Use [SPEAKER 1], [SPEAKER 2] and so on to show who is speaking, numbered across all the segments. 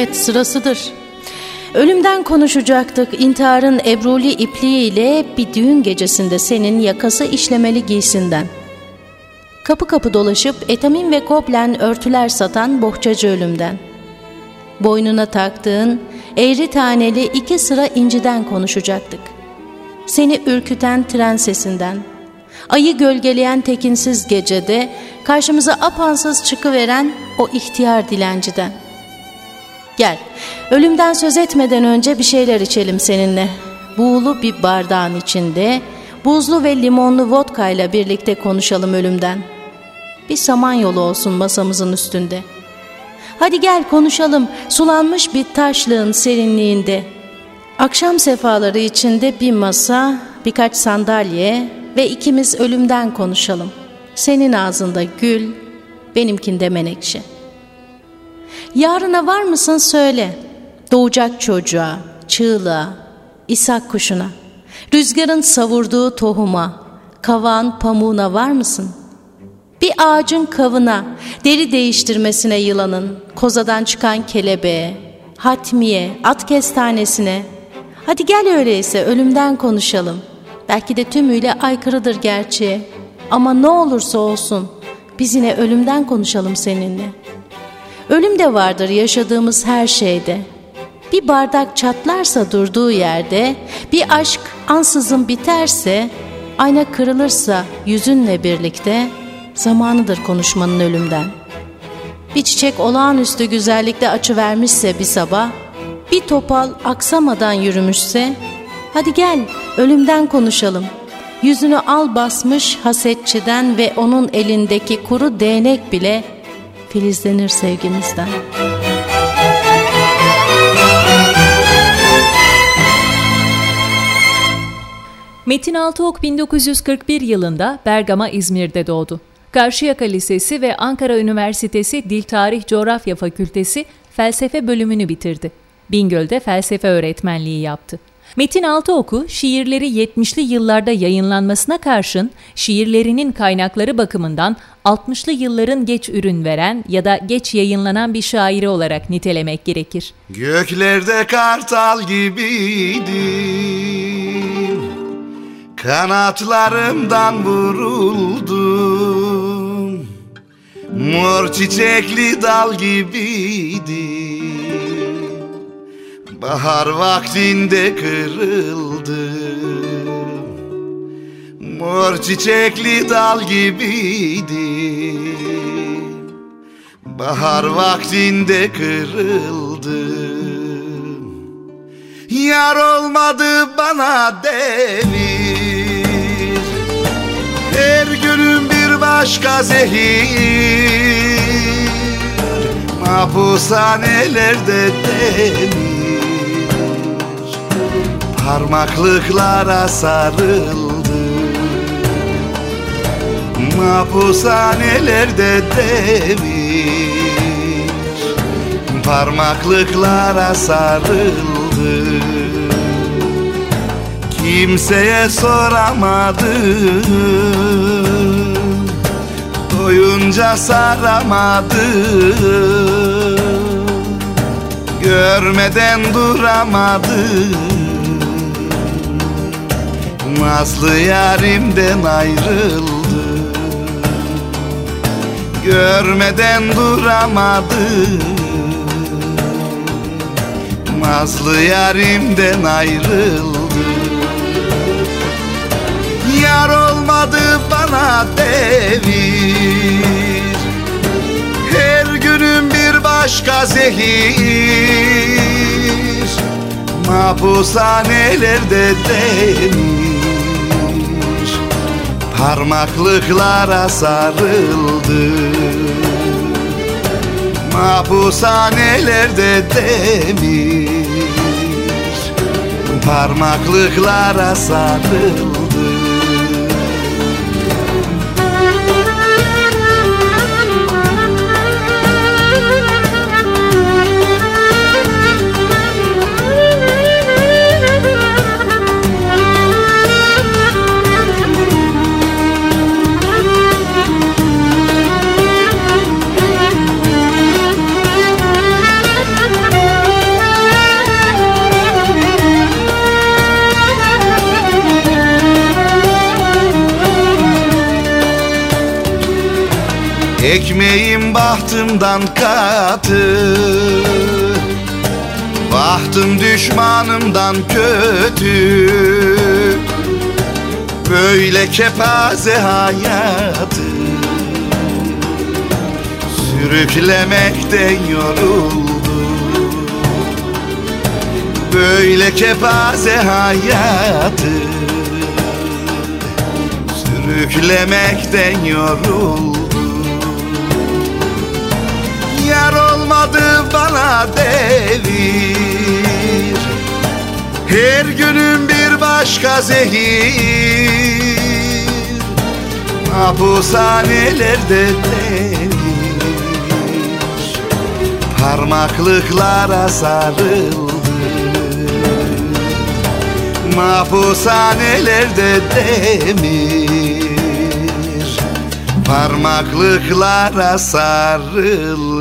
[SPEAKER 1] Evet sırasıdır. Ölümden konuşacaktık. İntiharın ebruli ipliğiyle bir düğün gecesinde senin yakası işlemeli giysinden. Kapı kapı dolaşıp etamin ve koplen örtüler satan bohçacı ölümden. Boynuna taktığın eğri taneli iki sıra inciden konuşacaktık. Seni ürküten tren sesinden. Ayı gölgeleyen tekinsiz gecede karşımıza apansız çıkıveren o ihtiyar dilenciden.'' Gel, ölümden söz etmeden önce bir şeyler içelim seninle. Buğulu bir bardağın içinde, buzlu ve limonlu vodka ile birlikte konuşalım ölümden. Bir samanyolu olsun masamızın üstünde. Hadi gel konuşalım sulanmış bir taşlığın serinliğinde. Akşam sefaları içinde bir masa, birkaç sandalye ve ikimiz ölümden konuşalım. Senin ağzında gül, benimkinde menekşe.'' Yarına var mısın söyle. Doğacak çocuğa, çığlığa, isak kuşuna, rüzgarın savurduğu tohuma, kavan pamuğuna var mısın? Bir ağacın kavına, deri değiştirmesine yılanın, kozadan çıkan kelebeğe, hatmiye, at kestanesine. Hadi gel öyleyse ölümden konuşalım. Belki de tümüyle aykırıdır gerçeğe. Ama ne olursa olsun biz yine ölümden konuşalım seninle.'' Ölüm de vardır yaşadığımız her şeyde. Bir bardak çatlarsa durduğu yerde, bir aşk ansızın biterse, ayna kırılırsa yüzünle birlikte, zamanıdır konuşmanın ölümden. Bir çiçek olağanüstü güzellikte açı vermişse bir sabah, bir topal aksamadan yürümüşse, hadi gel ölümden konuşalım. Yüzünü al basmış hasetçiden ve onun elindeki kuru değnek bile filizlenir sevgimizden.
[SPEAKER 2] Metin Altıok 1941 yılında Bergama, İzmir'de doğdu. Karşıyaka Lisesi ve Ankara Üniversitesi Dil Tarih Coğrafya Fakültesi felsefe bölümünü bitirdi. Bingöl'de felsefe öğretmenliği yaptı. Metin Altıoku şiirleri 70'li yıllarda yayınlanmasına karşın şiirlerinin kaynakları bakımından 60'lı yılların geç ürün veren ya da geç yayınlanan bir şairi olarak nitelemek gerekir.
[SPEAKER 3] Göklerde kartal gibiydim Kanatlarımdan vuruldum. Mor çiçekli dal gibiydim Bahar vaktinde kırıldım Mor çiçekli dal gibiydi. Bahar vaktinde kırıldım Yar olmadı bana demir. Her günüm bir başka zehir. Mahpushanelerde demir Parmaklıklara sarıldı. Mahpushanelerde demir Parmaklıklara sarıldı. Kimseye soramadı. Doyunca saramadı. Görmeden duramadı Nazlı yarimden ayrıldı. Görmeden duramadım Nazlı yarimden ayrıldı. Yar olmadı bana devir. Her günüm bir başka zehir. Mahpushanelerde demir. Parmaklıklara sarıldı. Mahpushanelerde demir. Parmaklıklara sarıldı Ekmeğim bahtımdan katı Bahtım düşmanımdan kötü. Böyle kepaze hayatı Sürüklemekten yoruldu Böyle kepaze hayatı Sürüklemekten yoruldu Yar olmadı bana devir. Her günün bir başka zehir. Mahpushanelerde devir Parmaklıklara sarıldı. Mahpushanelerde demir parmaklıklara sarıldı.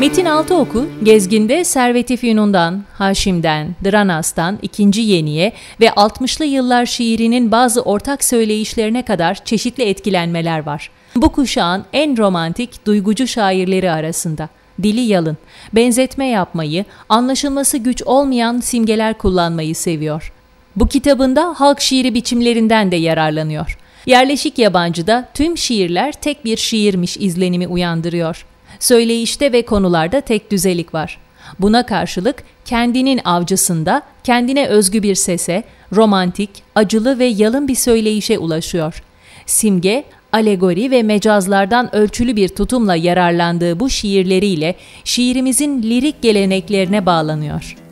[SPEAKER 2] Metin Altıoku, Gezgin'de Servet-i Fünun'dan, Haşim'den, Dranas'tan ikinci Yeni'ye ve 60'lı yıllar şiirinin bazı ortak söyleyişlerine kadar çeşitli etkilenmeler var. Bu kuşağın en romantik, duygucu şairleri arasında. Dili yalın, benzetme yapmayı, anlaşılması güç olmayan simgeler kullanmayı seviyor. Bu kitabında halk şiiri biçimlerinden de yararlanıyor. Yerleşik yabancıda tüm şiirler tek bir şiirmiş izlenimi uyandırıyor. Söyleyişte ve konularda tek düzelik var. Buna karşılık kendinin avcısında kendine özgü bir sese, romantik, acılı ve yalın bir söyleyişe ulaşıyor. Simge, alegori ve mecazlardan ölçülü bir tutumla yararlandığı bu şiirleriyle şiirimizin lirik geleneklerine bağlanıyor.''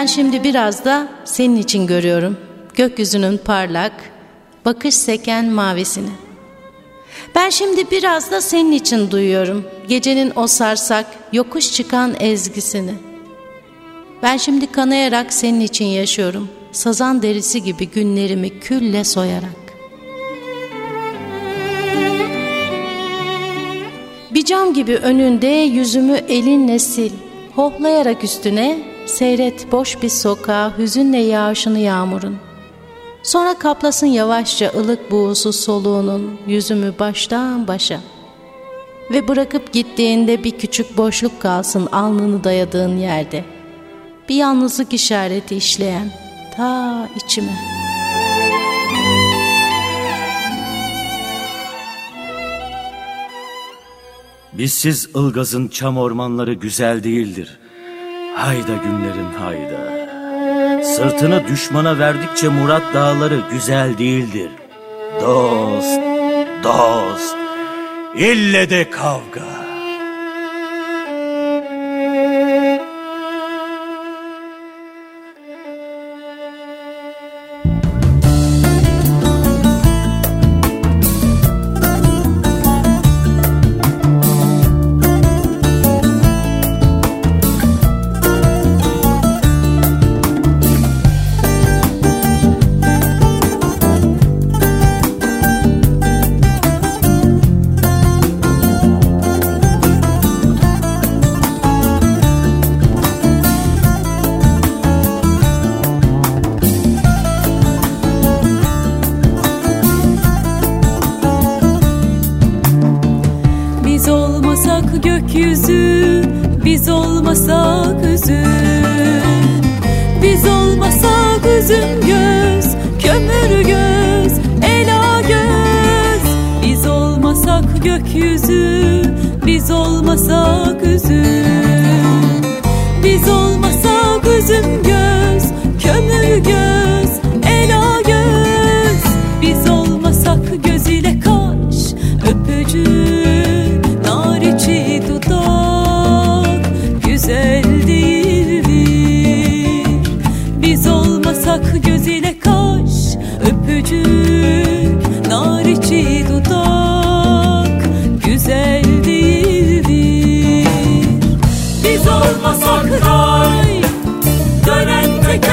[SPEAKER 1] Ben şimdi biraz da senin için görüyorum. Gökyüzünün parlak, bakış seken mavisini. Ben şimdi biraz da senin için duyuyorum. Gecenin o sarsak, yokuş çıkan ezgisini. Ben şimdi kanayarak senin için yaşıyorum. Sazan derisi gibi günlerimi külle soyarak. Bir cam gibi önünde yüzümü elinle sil. Hohlayarak üstüne Seyret boş bir sokağa hüzünle yağışını yağmurun. Sonra kaplasın yavaşça ılık buğusu soluğunun yüzümü baştan başa. Ve bırakıp gittiğinde bir küçük boşluk kalsın alnını dayadığın yerde. Bir yalnızlık işareti işleyen ta içime.
[SPEAKER 4] Bizsiz ılgazın çam ormanları güzel değildir. Hayda günlerin hayda. Sırtını düşmana verdikçe Murat dağları güzel değildir. Dost, dost, ille de kavga.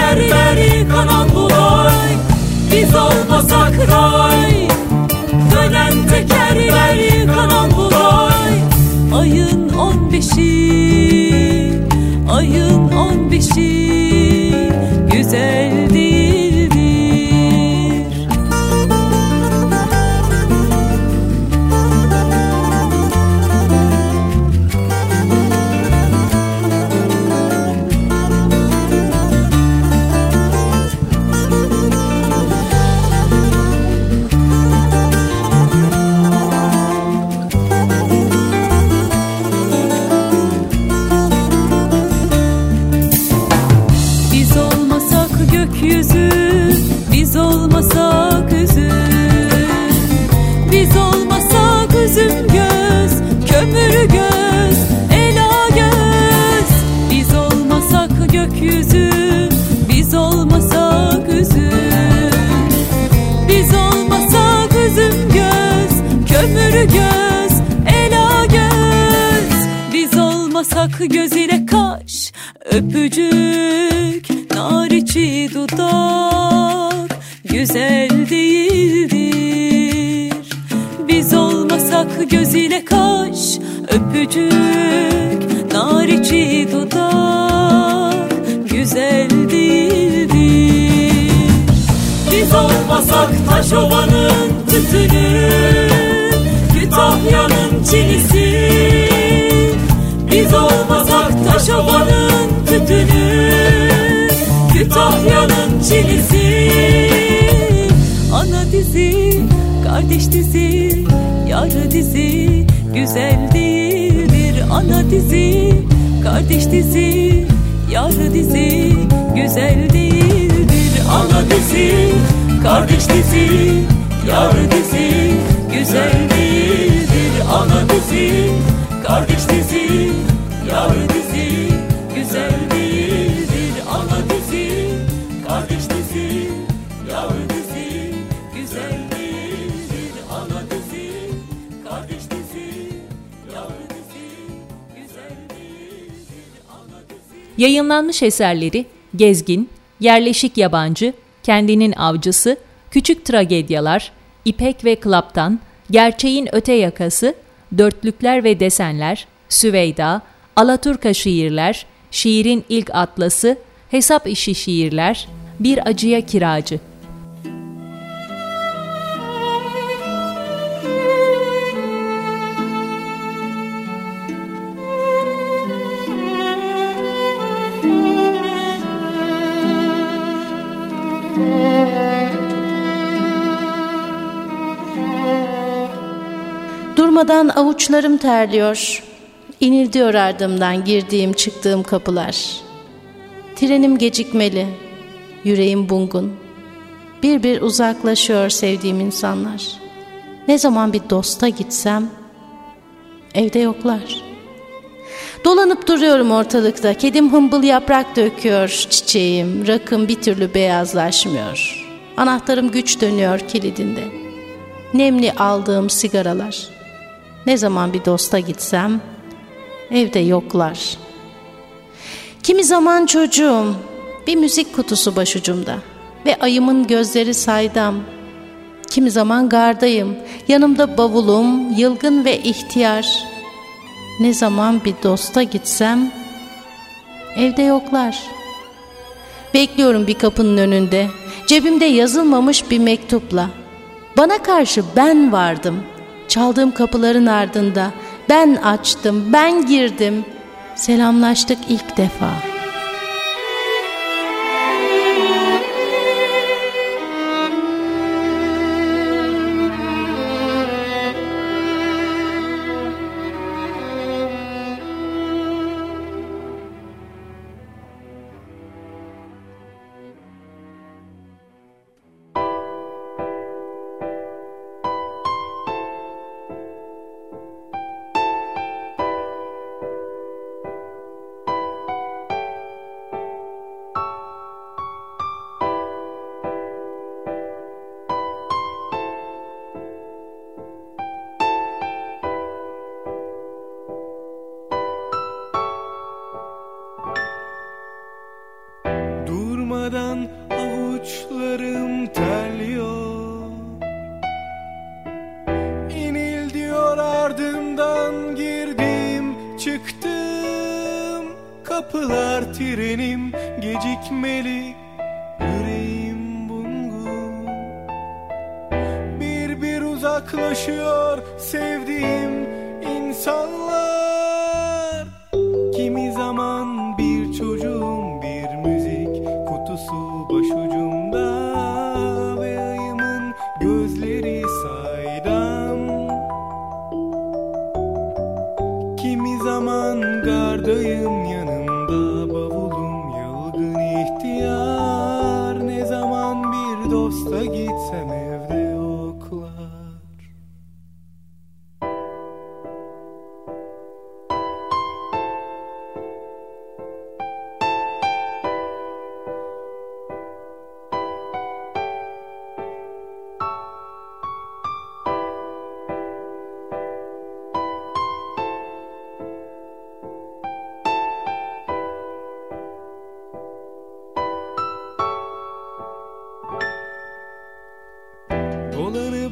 [SPEAKER 5] Tekerleri kanan bulay Biz olmasak ray. Dönen tekerleri kanan bulay. Ayın on beşi Olmasak göz ile kaş Öpücük Nar içi dudak. Güzel değildir. Biz olmasak göz ile kaş Öpücük Nar içi dudak. Güzel değildir. Biz olmasak taş ovanın tütünü Kütahya'nın çinisi Biz ovanın tütünü Kütahya'nın çinisi Ana dizi, kardeş dizi, yar dizi Güzel değildir ana dizi, kardeş dizi, yar dizi Güzel değildir ana dizi, kardeş dizi, yar dizi Güzel değildir ana dizi, kardeş dizi, yar dizi
[SPEAKER 2] Yayınlanmış eserleri Gezgin, Yerleşik Yabancı, Kendinin Avcısı, Küçük Tragedyalar, İpek ve Klaptan, Gerçeğin Öte Yakası, Dörtlükler ve Desenler, Süveyda, Alaturka Şiirler, Şiirin İlk Atlası, Hesap İşi Şiirler, Bir Acıya Kiracı.
[SPEAKER 1] Durmadan avuçlarım terliyor. İnildiyor ardımdan girdiğim çıktığım kapılar. Trenim gecikmeli. Yüreğim bungun. Bir bir uzaklaşıyor sevdiğim insanlar. Ne zaman bir dosta gitsem evde yoklar. Dolanıp duruyorum ortalıkta. Kedim hımbıl yaprak döküyor çiçeğim. Rakım bir türlü beyazlaşmıyor. Anahtarım güç dönüyor kilidinde. Nemli aldığım sigaralar. Ne zaman bir dosta gitsem evde yoklar. Kimi zaman çocuğum bir müzik kutusu başucumda ve ayımın gözleri saydam. Kimi zaman gardayım, yanımda bavulum, yılgın ve ihtiyar. Ne zaman bir dosta gitsem evde yoklar. Bekliyorum bir kapının önünde, cebimde yazılmamış bir mektupla. Bana karşı ben vardım. Çaldığım kapıların ardında ben açtım, ben girdim. Selamlaştık ilk defa.
[SPEAKER 6] Dolanıp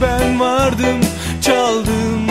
[SPEAKER 6] ben vardım çaldım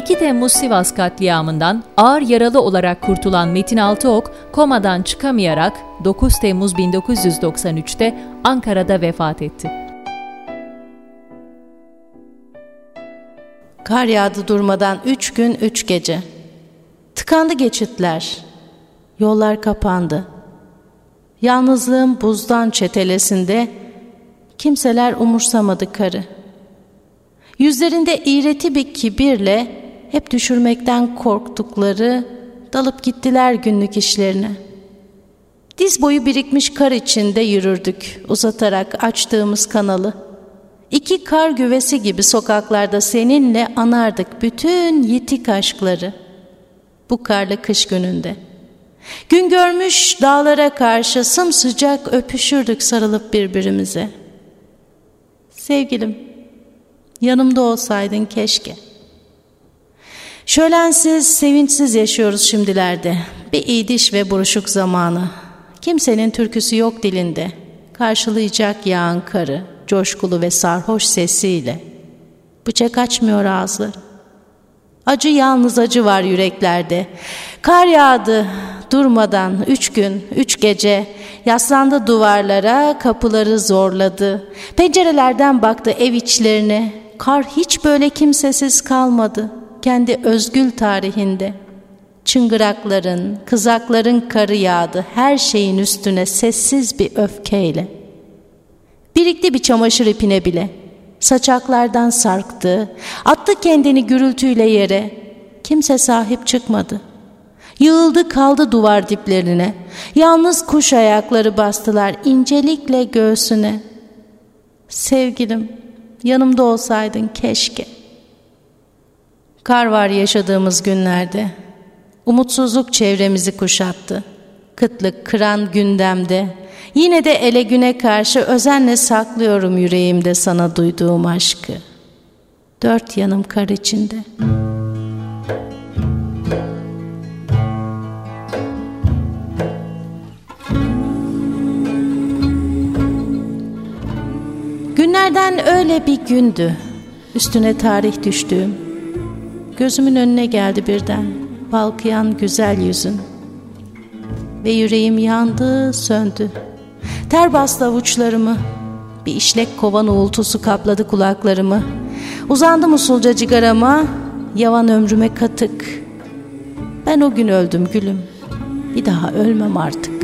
[SPEAKER 2] 2 Temmuz Sivas katliamından ağır yaralı olarak kurtulan Metin Altıok, komadan çıkamayarak 9 Temmuz 1993'te Ankara'da vefat etti.
[SPEAKER 1] Kar yağdı durmadan 3 gün 3 gece. Tıkandı geçitler. Yollar kapandı. Yalnızlığın buzdan çetelesinde kimseler umursamadı karı.'' Yüzlerinde iğreti bir kibirle hep düşürmekten korktukları dalıp gittiler günlük işlerine. Diz boyu birikmiş kar içinde yürürdük uzatarak açtığımız kanalı. İki kar güvesi gibi sokaklarda seninle anardık bütün yitik aşkları. Bu karlı kış gününde. Gün görmüş dağlara karşı sımsıcak öpüşürdük sarılıp birbirimize. Sevgilim, yanımda olsaydın keşke. Şölensiz, sevinçsiz yaşıyoruz şimdilerde. Bir iydiş ve buruşuk zamanı. Kimsenin türküsü yok dilinde. Karşılayacak yağan karı, coşkulu ve sarhoş sesiyle. Bıçak açmıyor ağzı. Acı yalnız acı var yüreklerde. Kar yağdı durmadan üç gün, üç gece. Yaslandı duvarlara, kapıları zorladı. Pencerelerden baktı ev içlerine. Kar hiç böyle kimsesiz kalmadı. Kendi özgül tarihinde. Çıngırakların, kızakların karı yağdı her şeyin üstüne sessiz bir öfkeyle. Birikti bir çamaşır ipine bile. Saçaklardan sarktı, attı kendini gürültüyle yere. Kimse sahip çıkmadı. Yığıldı kaldı duvar diplerine. Yalnız kuş ayakları bastılar incelikle göğsüne. Sevgilim, yanımda olsaydın keşke. Kar var yaşadığımız günlerde. Umutsuzluk çevremizi kuşattı. Kıtlık kıran gündemde. Yine de ele güne karşı özenle saklıyorum yüreğimde sana duyduğum aşkı. Dört yanım kar içinde. Günlerden öyle bir gündü. Üstüne tarih düştüğüm. Gözümün önüne geldi birden balkıyan güzel yüzün. Ve yüreğim yandı, söndü. Ter bastı avuçlarımı. Bir işlek kovan uğultusu kapladı kulaklarımı. Uzandım usulca cigarama, yavan ömrüme katık. Ben o gün öldüm gülüm. Bir daha ölmem artık.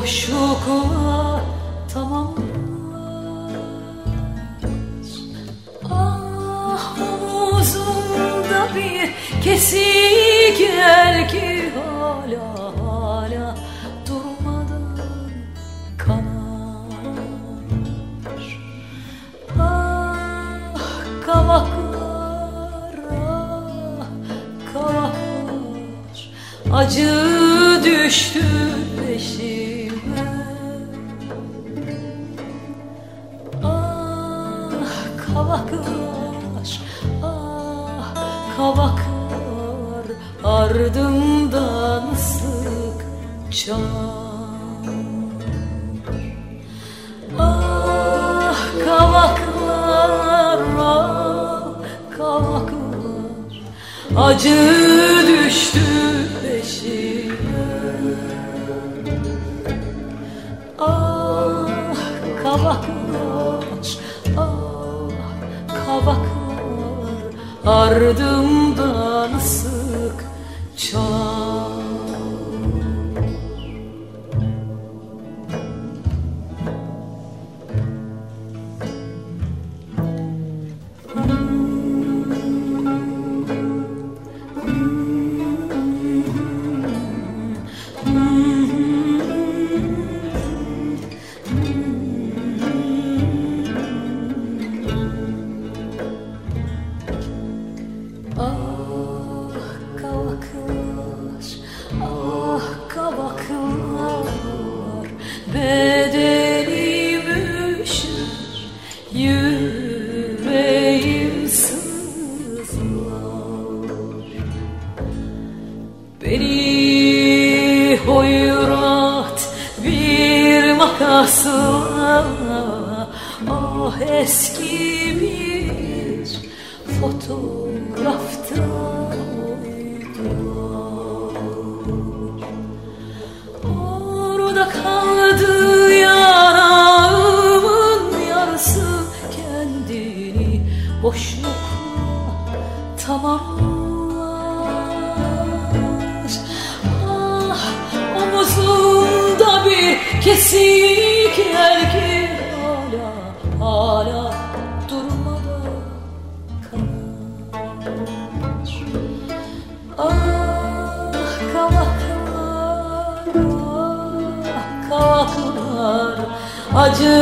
[SPEAKER 7] Kendini kavaklar, ah kavaklar Ardımdan sık çar Ah kavaklar, ah kavaklar Acı düştü ardımdan Kendini boşlukla tamamlar Ah omuzumda bir kesik yer ki hala hala durmadan kanar Ah kavaklar, ah kavaklar Acı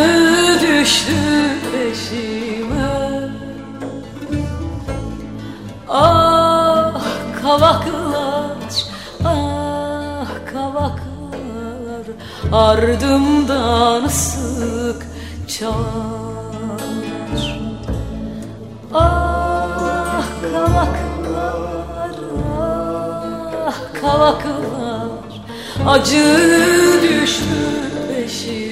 [SPEAKER 7] düştü peşime kavaklar, ah kavaklar Ardımdan sık çalar Ah kavaklar, ah kavaklar Acı düştü peşime